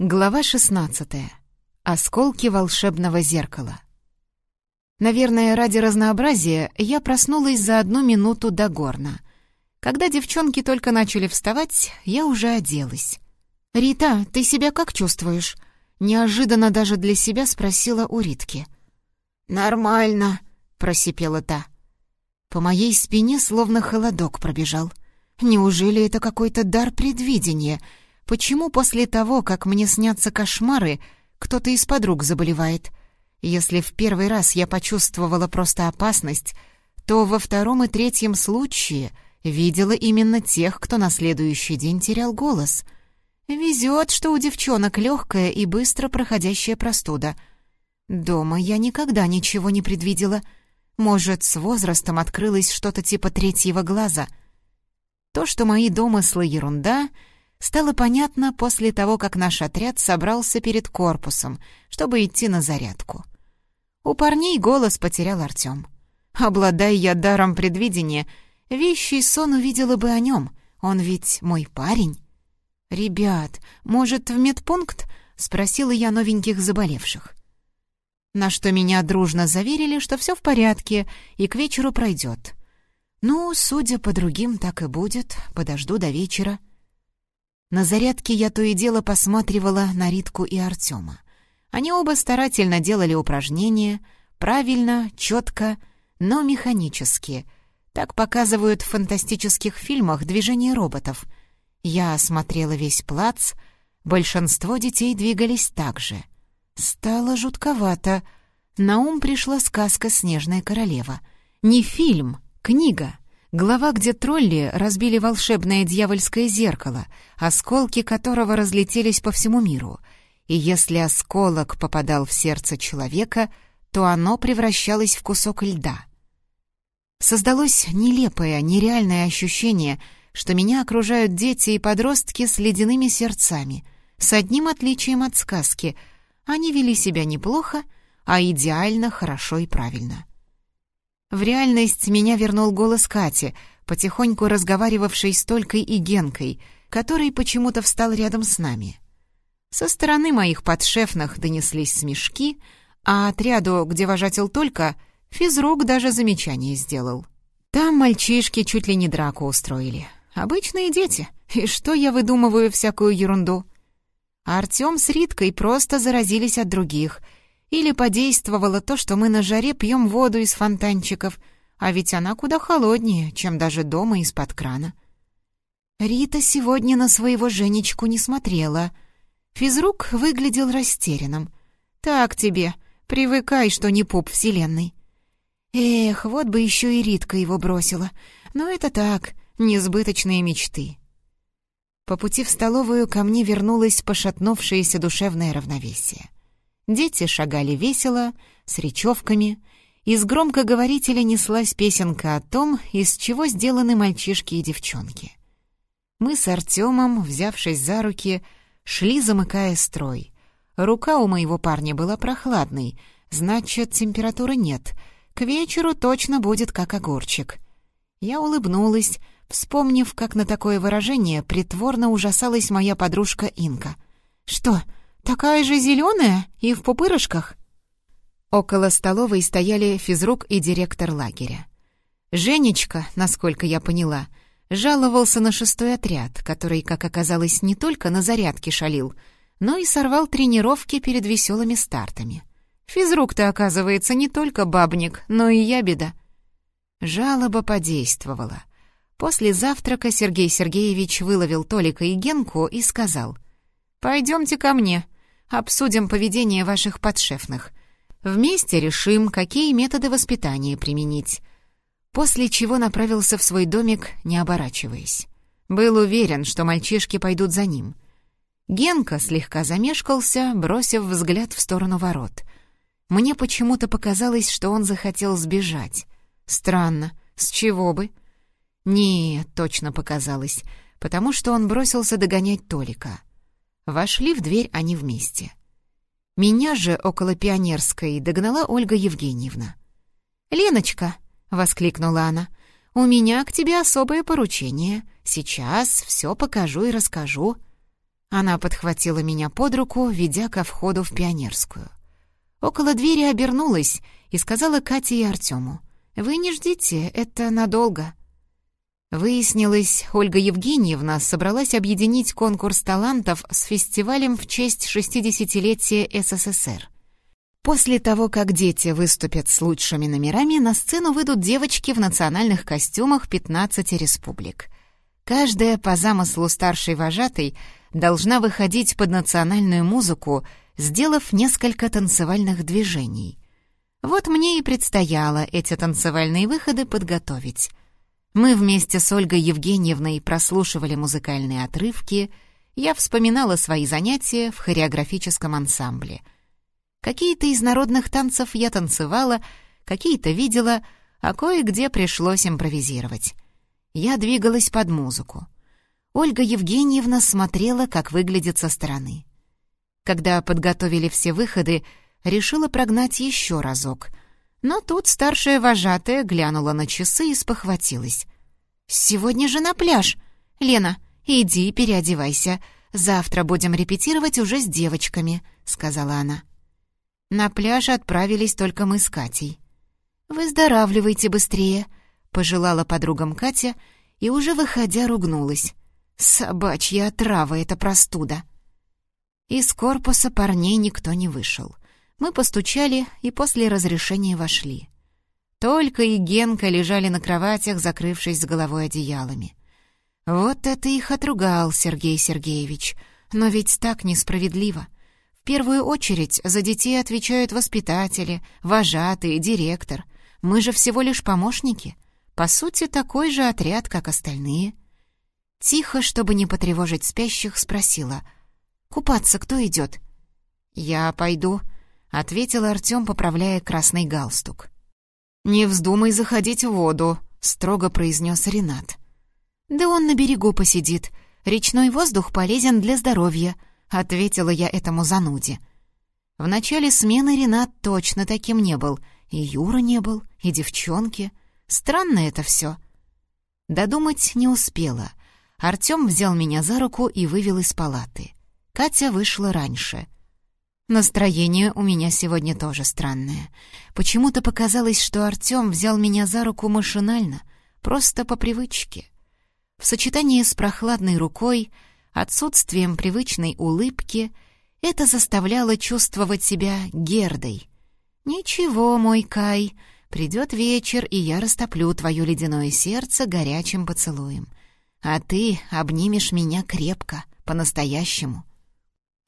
Глава 16. Осколки волшебного зеркала. Наверное, ради разнообразия я проснулась за одну минуту до горна. Когда девчонки только начали вставать, я уже оделась. «Рита, ты себя как чувствуешь?» Неожиданно даже для себя спросила у Ритки. «Нормально», — просипела та. По моей спине словно холодок пробежал. Неужели это какой-то дар предвидения — Почему после того, как мне снятся кошмары, кто-то из подруг заболевает? Если в первый раз я почувствовала просто опасность, то во втором и третьем случае видела именно тех, кто на следующий день терял голос. Везет, что у девчонок легкая и быстро проходящая простуда. Дома я никогда ничего не предвидела. Может, с возрастом открылось что-то типа третьего глаза. То, что мои домыслы — ерунда — стало понятно после того, как наш отряд собрался перед корпусом, чтобы идти на зарядку. У парней голос потерял Артем. Обладая я даром предвидения, вещий сон увидела бы о нем. Он ведь мой парень. «Ребят, может, в медпункт?» — спросила я новеньких заболевших. На что меня дружно заверили, что все в порядке и к вечеру пройдет. Ну, судя по другим, так и будет. Подожду до вечера. На зарядке я то и дело посматривала на Ритку и Артема. Они оба старательно делали упражнения, правильно, четко, но механически. Так показывают в фантастических фильмах движения роботов. Я осмотрела весь плац, большинство детей двигались так же. Стало жутковато. На ум пришла сказка «Снежная королева». Не фильм, книга — Глава, где тролли разбили волшебное дьявольское зеркало, осколки которого разлетелись по всему миру. И если осколок попадал в сердце человека, то оно превращалось в кусок льда. Создалось нелепое, нереальное ощущение, что меня окружают дети и подростки с ледяными сердцами, с одним отличием от сказки. Они вели себя неплохо, а идеально, хорошо и правильно. В реальность меня вернул голос Кати, потихоньку разговаривавшей с Толькой и Генкой, который почему-то встал рядом с нами. Со стороны моих подшефных донеслись смешки, а отряду, где вожател Толька, физрук даже замечание сделал. Там мальчишки чуть ли не драку устроили. Обычные дети. И что я выдумываю всякую ерунду? Артём с Риткой просто заразились от других — или подействовало то, что мы на жаре пьем воду из фонтанчиков, а ведь она куда холоднее, чем даже дома из-под крана. Рита сегодня на своего Женечку не смотрела. Физрук выглядел растерянным. «Так тебе, привыкай, что не пуп вселенной». Эх, вот бы еще и Ритка его бросила. Но это так, несбыточные мечты. По пути в столовую ко мне вернулось пошатнувшееся душевное равновесие. Дети шагали весело, с речевками. Из громкоговорителя неслась песенка о том, из чего сделаны мальчишки и девчонки. Мы с Артемом, взявшись за руки, шли, замыкая строй. Рука у моего парня была прохладной, значит, температуры нет. К вечеру точно будет как огурчик. Я улыбнулась, вспомнив, как на такое выражение притворно ужасалась моя подружка Инка. «Что, «Такая же зеленая и в пупырышках?» Около столовой стояли физрук и директор лагеря. Женечка, насколько я поняла, жаловался на шестой отряд, который, как оказалось, не только на зарядке шалил, но и сорвал тренировки перед веселыми стартами. Физрук-то, оказывается, не только бабник, но и ябеда. Жалоба подействовала. После завтрака Сергей Сергеевич выловил Толика и Генку и сказал, «Пойдемте ко мне, обсудим поведение ваших подшефных. Вместе решим, какие методы воспитания применить. После чего направился в свой домик, не оборачиваясь. Был уверен, что мальчишки пойдут за ним. Генка слегка замешкался, бросив взгляд в сторону ворот. Мне почему-то показалось, что он захотел сбежать. Странно, с чего бы? Нет, точно показалось, потому что он бросился догонять Толика. Вошли в дверь они вместе. Меня же около Пионерской догнала Ольга Евгеньевна. «Леночка!» — воскликнула она. «У меня к тебе особое поручение. Сейчас все покажу и расскажу». Она подхватила меня под руку, ведя ко входу в пионерскую. Около двери обернулась и сказала Кате и Артему. «Вы не ждите, это надолго». Выяснилось, Ольга Евгеньевна собралась объединить конкурс талантов с фестивалем в честь 60-летия СССР. После того, как дети выступят с лучшими номерами, на сцену выйдут девочки в национальных костюмах 15 республик. Каждая по замыслу старшей вожатой должна выходить под национальную музыку, сделав несколько танцевальных движений. Вот мне и предстояло эти танцевальные выходы подготовить. Мы вместе с Ольгой Евгеньевной прослушивали музыкальные отрывки, я вспоминала свои занятия в хореографическом ансамбле. Какие-то из народных танцев я танцевала, какие-то видела, а кое-где пришлось импровизировать. Я двигалась под музыку. Ольга Евгеньевна смотрела, как выглядит со стороны. Когда подготовили все выходы, решила прогнать еще разок — но тут старшая вожатая глянула на часы и спохватилась. «Сегодня же на пляж! Лена, иди переодевайся. Завтра будем репетировать уже с девочками», — сказала она. На пляж отправились только мы с Катей. «Выздоравливайте быстрее», — пожелала подругам Катя и уже выходя ругнулась. «Собачья отрава — это простуда». Из корпуса парней никто не вышел. Мы постучали и после разрешения вошли. Только и Генка лежали на кроватях, закрывшись с головой одеялами. Вот это их отругал Сергей Сергеевич. Но ведь так несправедливо. В первую очередь за детей отвечают воспитатели, вожатые, директор. Мы же всего лишь помощники. По сути, такой же отряд, как остальные. Тихо, чтобы не потревожить спящих, спросила. «Купаться кто идет?» «Я пойду», — ответил Артем, поправляя красный галстук. «Не вздумай заходить в воду», — строго произнес Ренат. «Да он на берегу посидит. Речной воздух полезен для здоровья», — ответила я этому зануде. В начале смены Ренат точно таким не был. И Юра не был, и девчонки. Странно это все. Додумать не успела. Артем взял меня за руку и вывел из палаты. Катя вышла раньше. Настроение у меня сегодня тоже странное. Почему-то показалось, что Артём взял меня за руку машинально, просто по привычке. В сочетании с прохладной рукой, отсутствием привычной улыбки, это заставляло чувствовать себя Гердой. «Ничего, мой Кай, придет вечер, и я растоплю твое ледяное сердце горячим поцелуем. А ты обнимешь меня крепко, по-настоящему».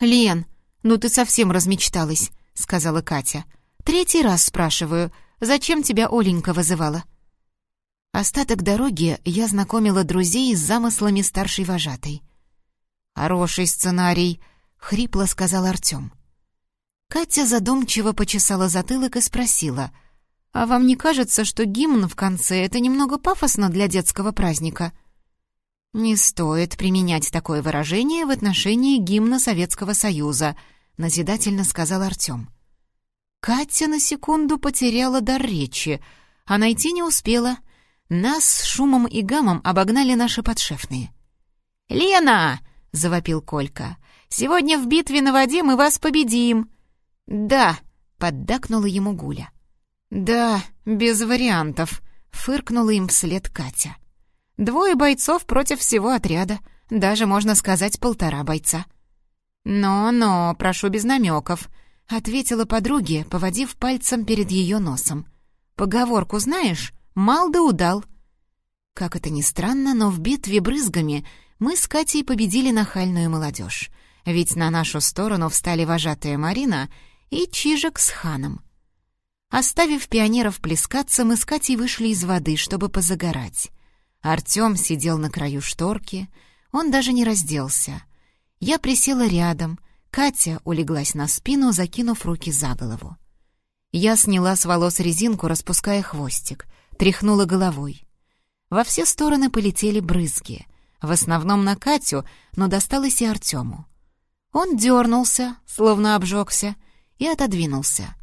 «Лен!» «Ну ты совсем размечталась», — сказала Катя. «Третий раз спрашиваю, зачем тебя Оленька вызывала?» Остаток дороги я знакомила друзей с замыслами старшей вожатой. «Хороший сценарий», — хрипло сказал Артем. Катя задумчиво почесала затылок и спросила, «А вам не кажется, что гимн в конце — это немного пафосно для детского праздника?» «Не стоит применять такое выражение в отношении гимна Советского Союза», — назидательно сказал Артем. Катя на секунду потеряла дар речи, а найти не успела. Нас шумом и гамом обогнали наши подшефные. «Лена!» — завопил Колька. «Сегодня в битве на воде мы вас победим!» «Да!» — поддакнула ему Гуля. «Да, без вариантов», — фыркнула им вслед Катя. «Двое бойцов против всего отряда, даже, можно сказать, полтора бойца». «Но-но, прошу без намеков», — ответила подруге, поводив пальцем перед ее носом. «Поговорку знаешь? Мал да удал». Как это ни странно, но в битве брызгами мы с Катей победили нахальную молодежь, ведь на нашу сторону встали вожатая Марина и Чижик с Ханом. Оставив пионеров плескаться, мы с Катей вышли из воды, чтобы позагорать. Артем сидел на краю шторки, он даже не разделся — я присела рядом, Катя улеглась на спину, закинув руки за голову. Я сняла с волос резинку, распуская хвостик, тряхнула головой. Во все стороны полетели брызги, в основном на Катю, но досталось и Артему. Он дернулся, словно обжегся, и отодвинулся.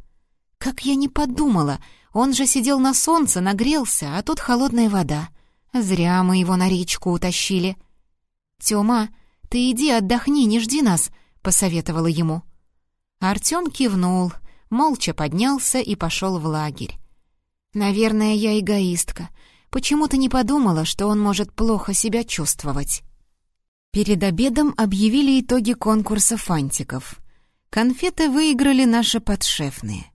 Как я не подумала, он же сидел на солнце, нагрелся, а тут холодная вода. Зря мы его на речку утащили. «Тёма, «Ты иди отдохни, не жди нас», — посоветовала ему. Артём кивнул, молча поднялся и пошел в лагерь. «Наверное, я эгоистка. Почему-то не подумала, что он может плохо себя чувствовать». Перед обедом объявили итоги конкурса фантиков. Конфеты выиграли наши подшефные.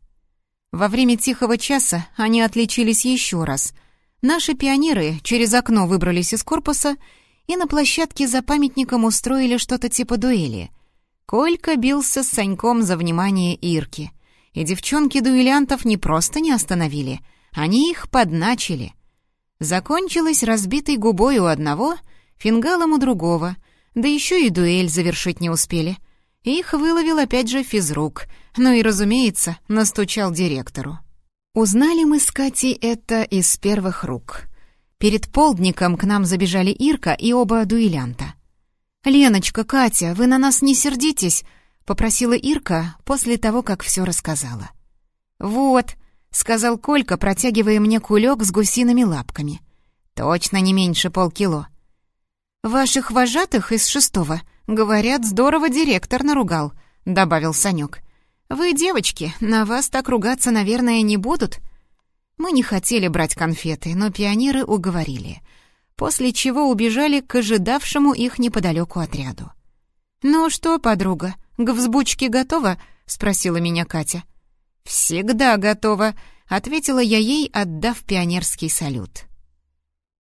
Во время тихого часа они отличились еще раз. Наши пионеры через окно выбрались из корпуса и на площадке за памятником устроили что-то типа дуэли. Колька бился с Саньком за внимание Ирки. И девчонки-дуэлянтов не просто не остановили, они их подначили. Закончилась разбитой губой у одного, фингалом у другого, да еще и дуэль завершить не успели. Их выловил опять же физрук, ну и, разумеется, настучал директору. Узнали мы с Катей это из первых рук. Перед полдником к нам забежали Ирка и оба дуэлянта. «Леночка, Катя, вы на нас не сердитесь?» — попросила Ирка после того, как все рассказала. «Вот», — сказал Колька, протягивая мне кулек с гусиными лапками. «Точно не меньше полкило». «Ваших вожатых из шестого, говорят, здорово директор наругал», — добавил Санек. «Вы, девочки, на вас так ругаться, наверное, не будут?» Мы не хотели брать конфеты, но пионеры уговорили — после чего убежали к ожидавшему их неподалеку отряду. «Ну что, подруга, к взбучке готова?» — спросила меня Катя. «Всегда готова», — ответила я ей, отдав пионерский салют.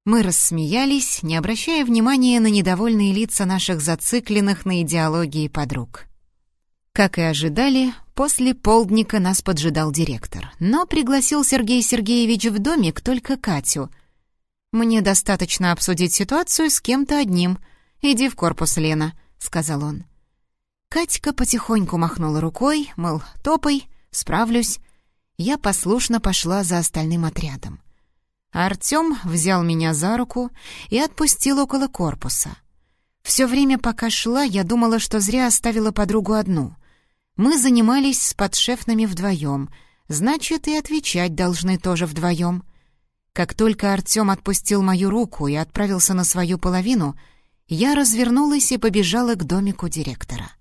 Мы рассмеялись, не обращая внимания на недовольные лица наших зацикленных на идеологии подруг. Как и ожидали, после полдника нас поджидал директор, но пригласил Сергей Сергеевич в домик только Катю, «Мне достаточно обсудить ситуацию с кем-то одним. Иди в корпус, Лена», — сказал он. Катька потихоньку махнула рукой, мол, топай, справлюсь. Я послушно пошла за остальным отрядом. Артём взял меня за руку и отпустил около корпуса. Все время, пока шла, я думала, что зря оставила подругу одну. Мы занимались с подшефными вдвоем, значит, и отвечать должны тоже вдвоем. Как только Артём отпустил мою руку и отправился на свою половину, я развернулась и побежала к домику директора.